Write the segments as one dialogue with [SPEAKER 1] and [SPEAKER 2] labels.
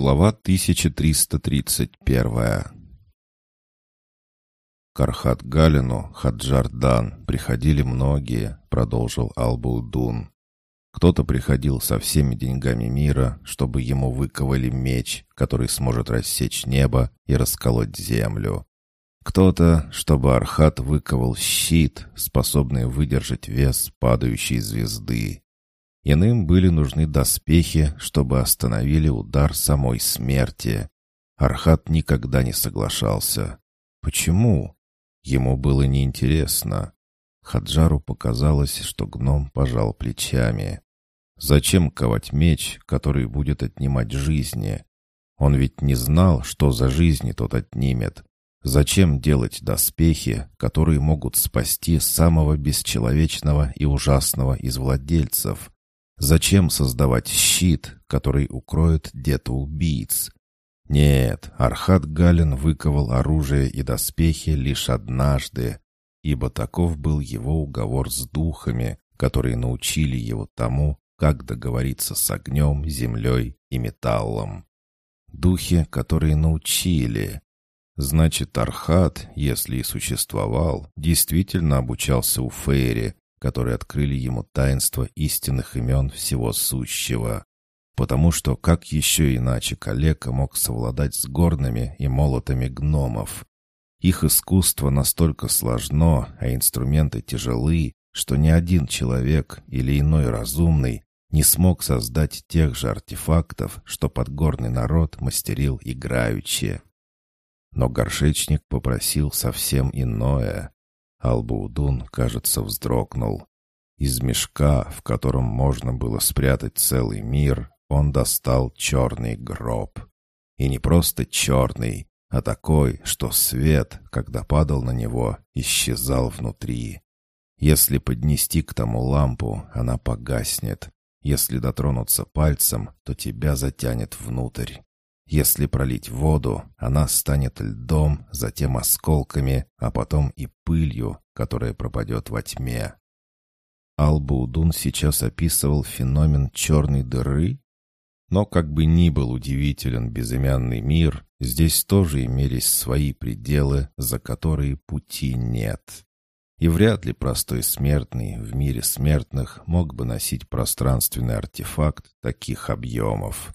[SPEAKER 1] Глава 1331 К Архат Галину, Хаджардан, приходили многие, продолжил Албулдун. Кто-то приходил со всеми деньгами мира, чтобы ему выковали меч, который сможет рассечь небо и расколоть землю. Кто-то, чтобы Архат выковал щит, способный выдержать вес падающей звезды. Иным были нужны доспехи, чтобы остановили удар самой смерти. Архат никогда не соглашался. Почему? Ему было неинтересно. Хаджару показалось, что гном пожал плечами. Зачем ковать меч, который будет отнимать жизни? Он ведь не знал, что за жизни тот отнимет. Зачем делать доспехи, которые могут спасти самого бесчеловечного и ужасного из владельцев? Зачем создавать щит, который укроет дето убийц? Нет, Архат Галин выковал оружие и доспехи лишь однажды, ибо таков был его уговор с духами, которые научили его тому, как договориться с огнем, землей и металлом. Духи, которые научили. Значит, Архат, если и существовал, действительно обучался у Фейри, которые открыли ему таинство истинных имен всего сущего. Потому что как еще иначе калека мог совладать с горными и молотами гномов? Их искусство настолько сложно, а инструменты тяжелы, что ни один человек или иной разумный не смог создать тех же артефактов, что подгорный народ мастерил играючи. Но горшечник попросил совсем иное. Албаудун, кажется, вздрогнул. Из мешка, в котором можно было спрятать целый мир, он достал черный гроб. И не просто черный, а такой, что свет, когда падал на него, исчезал внутри. Если поднести к тому лампу, она погаснет. Если дотронуться пальцем, то тебя затянет внутрь. Если пролить воду, она станет льдом, затем осколками, а потом и пылью, которая пропадет во тьме. Албаудун сейчас описывал феномен черной дыры? Но как бы ни был удивителен безымянный мир, здесь тоже имелись свои пределы, за которые пути нет. И вряд ли простой смертный в мире смертных мог бы носить пространственный артефакт таких объемов.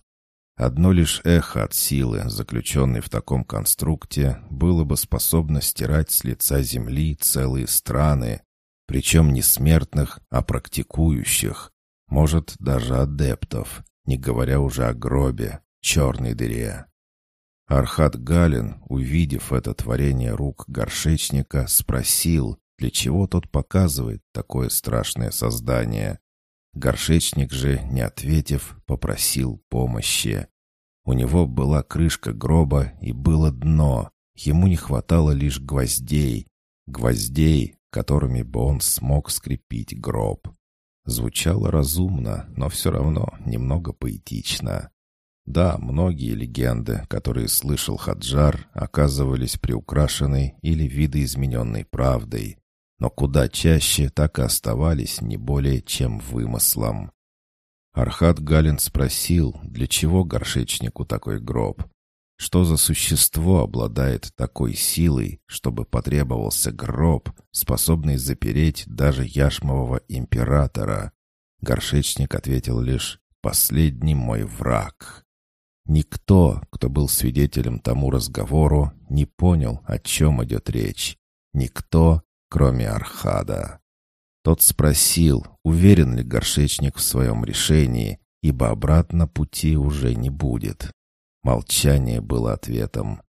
[SPEAKER 1] Одно лишь эхо от силы, заключенной в таком конструкте, было бы способно стирать с лица земли целые страны, причем не смертных, а практикующих, может, даже адептов, не говоря уже о гробе, черной дыре. Архат Галин, увидев это творение рук горшечника, спросил, для чего тот показывает такое страшное создание. Горшечник же, не ответив, попросил помощи. У него была крышка гроба и было дно. Ему не хватало лишь гвоздей. Гвоздей, которыми бы он смог скрепить гроб. Звучало разумно, но все равно немного поэтично. Да, многие легенды, которые слышал Хаджар, оказывались приукрашены или видоизмененной правдой но куда чаще так и оставались не более чем вымыслом. Архат Галин спросил, для чего горшечнику такой гроб? Что за существо обладает такой силой, чтобы потребовался гроб, способный запереть даже яшмового императора? Горшечник ответил лишь «последний мой враг». Никто, кто был свидетелем тому разговору, не понял, о чем идет речь. Никто, кроме Архада. Тот спросил, уверен ли горшечник в своем решении, ибо обратно пути уже не будет. Молчание было ответом.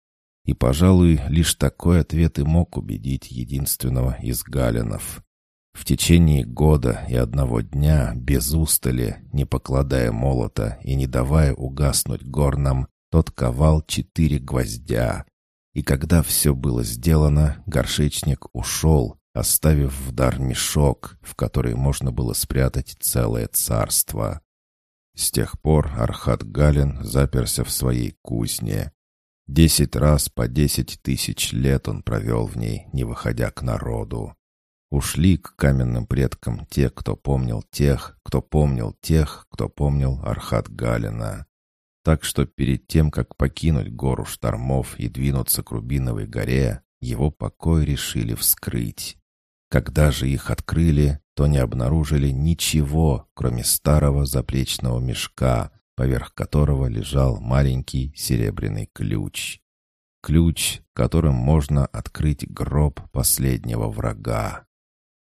[SPEAKER 1] И, пожалуй, лишь такой ответ и мог убедить единственного из галинов. В течение года и одного дня, без устали, не покладая молота и не давая угаснуть горнам, тот ковал четыре гвоздя, и когда все было сделано, горшечник ушел, оставив в дар мешок, в который можно было спрятать целое царство. С тех пор Архат Галин заперся в своей кузне. Десять раз по десять тысяч лет он провел в ней, не выходя к народу. Ушли к каменным предкам те, кто помнил тех, кто помнил тех, кто помнил Архат Галина. Так что перед тем, как покинуть гору штормов и двинуться к Рубиновой горе, его покой решили вскрыть. Когда же их открыли, то не обнаружили ничего, кроме старого заплечного мешка, поверх которого лежал маленький серебряный ключ. Ключ, которым можно открыть гроб последнего врага.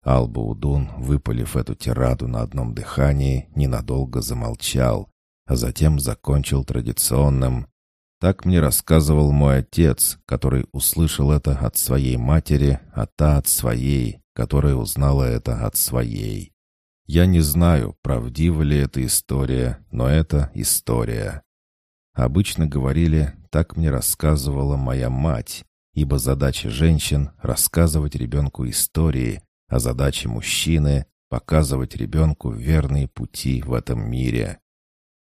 [SPEAKER 1] Албаудун, выпалив эту тираду на одном дыхании, ненадолго замолчал, а затем закончил традиционным «Так мне рассказывал мой отец, который услышал это от своей матери, а та от своей, которая узнала это от своей. Я не знаю, правдива ли эта история, но это история. Обычно говорили, так мне рассказывала моя мать, ибо задача женщин — рассказывать ребенку истории, а задача мужчины — показывать ребенку верные пути в этом мире.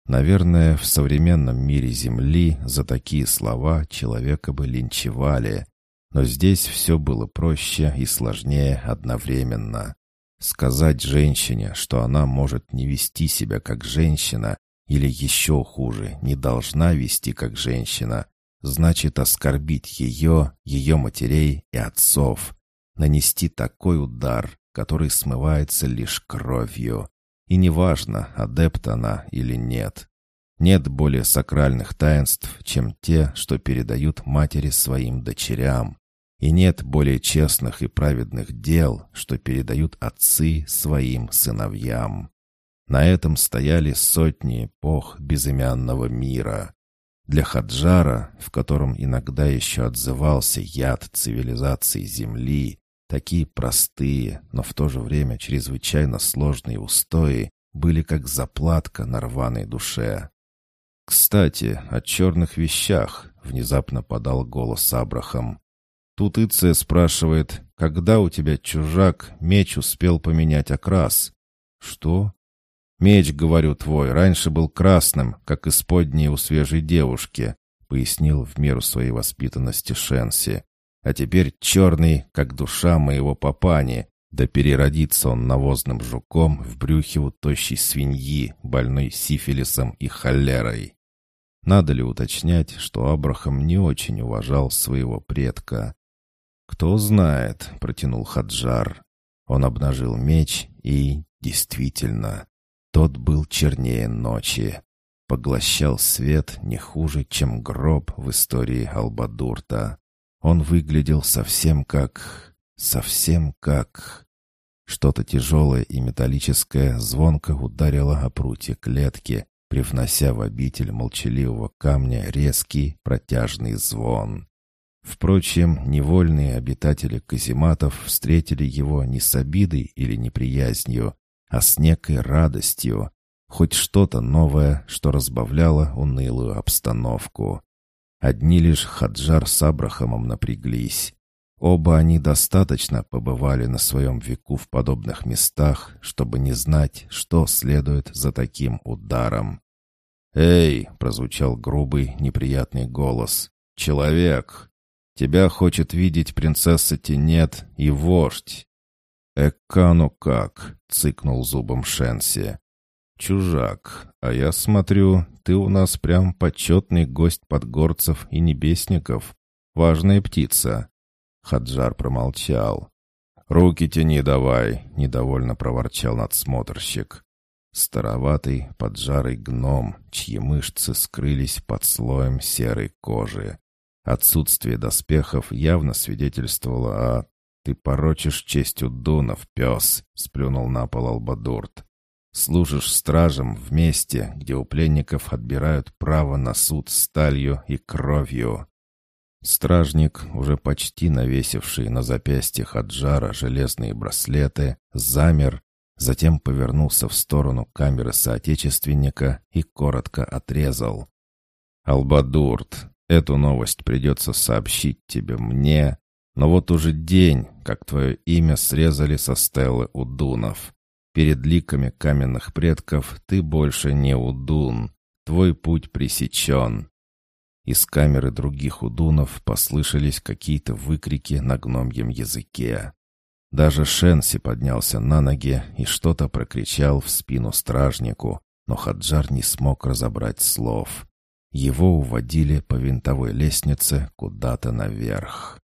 [SPEAKER 1] Наверное, в современном мире Земли за такие слова человека бы линчевали, но здесь все было проще и сложнее одновременно. Сказать женщине, что она может не вести себя как женщина, или еще хуже, не должна вести как женщина, значит оскорбить ее, ее матерей и отцов, нанести такой удар, который смывается лишь кровью. И неважно, адепт она или нет. Нет более сакральных таинств, чем те, что передают матери своим дочерям. И нет более честных и праведных дел, что передают отцы своим сыновьям. На этом стояли сотни эпох безымянного мира. Для Хаджара, в котором иногда еще отзывался яд цивилизации Земли, такие простые, но в то же время чрезвычайно сложные устои были как заплатка на рваной душе. «Кстати, о черных вещах», — внезапно подал голос Абрахам. Тут Иция спрашивает, когда у тебя чужак меч успел поменять окрас? Что? Меч, говорю, твой, раньше был красным, как исподние у свежей девушки, пояснил в меру своей воспитанности Шенси. А теперь черный, как душа моего папани, да переродится он навозным жуком в брюхе у тощей свиньи, больной сифилисом и холерой. Надо ли уточнять, что Абрахам не очень уважал своего предка? «Кто знает», — протянул Хаджар. Он обнажил меч и, действительно, тот был чернее ночи. Поглощал свет не хуже, чем гроб в истории Албадурта. Он выглядел совсем как... совсем как... Что-то тяжелое и металлическое звонко ударило о прутье клетки, привнося в обитель молчаливого камня резкий протяжный звон. Впрочем, невольные обитатели казематов встретили его не с обидой или неприязнью, а с некой радостью, хоть что-то новое, что разбавляло унылую обстановку. Одни лишь Хаджар с Абрахамом напряглись. Оба они достаточно побывали на своем веку в подобных местах, чтобы не знать, что следует за таким ударом. «Эй!» — прозвучал грубый, неприятный голос. «Человек!» Тебя хочет видеть принцесса Тенет и вождь». «Экану как?» — цыкнул зубом Шенси. «Чужак, а я смотрю, ты у нас прям почетный гость подгорцев и небесников. Важная птица». Хаджар промолчал. «Руки тяни давай», — недовольно проворчал надсмотрщик. Староватый, поджарый гном, чьи мышцы скрылись под слоем серой кожи. Отсутствие доспехов явно свидетельствовало о «Ты порочишь честью дунов, пес!» — сплюнул на пол Албадурт. «Служишь стражем в месте, где у пленников отбирают право на суд сталью и кровью». Стражник, уже почти навесивший на запястьях от жара железные браслеты, замер, затем повернулся в сторону камеры соотечественника и коротко отрезал. «Албадурт, Эту новость придется сообщить тебе мне, но вот уже день, как твое имя срезали со стелы Удунов. Перед ликами каменных предков ты больше не Удун, твой путь пресечен». Из камеры других Удунов послышались какие-то выкрики на гномьем языке. Даже Шенси поднялся на ноги и что-то прокричал в спину стражнику, но Хаджар не смог разобрать слов. Его уводили по винтовой лестнице куда-то наверх.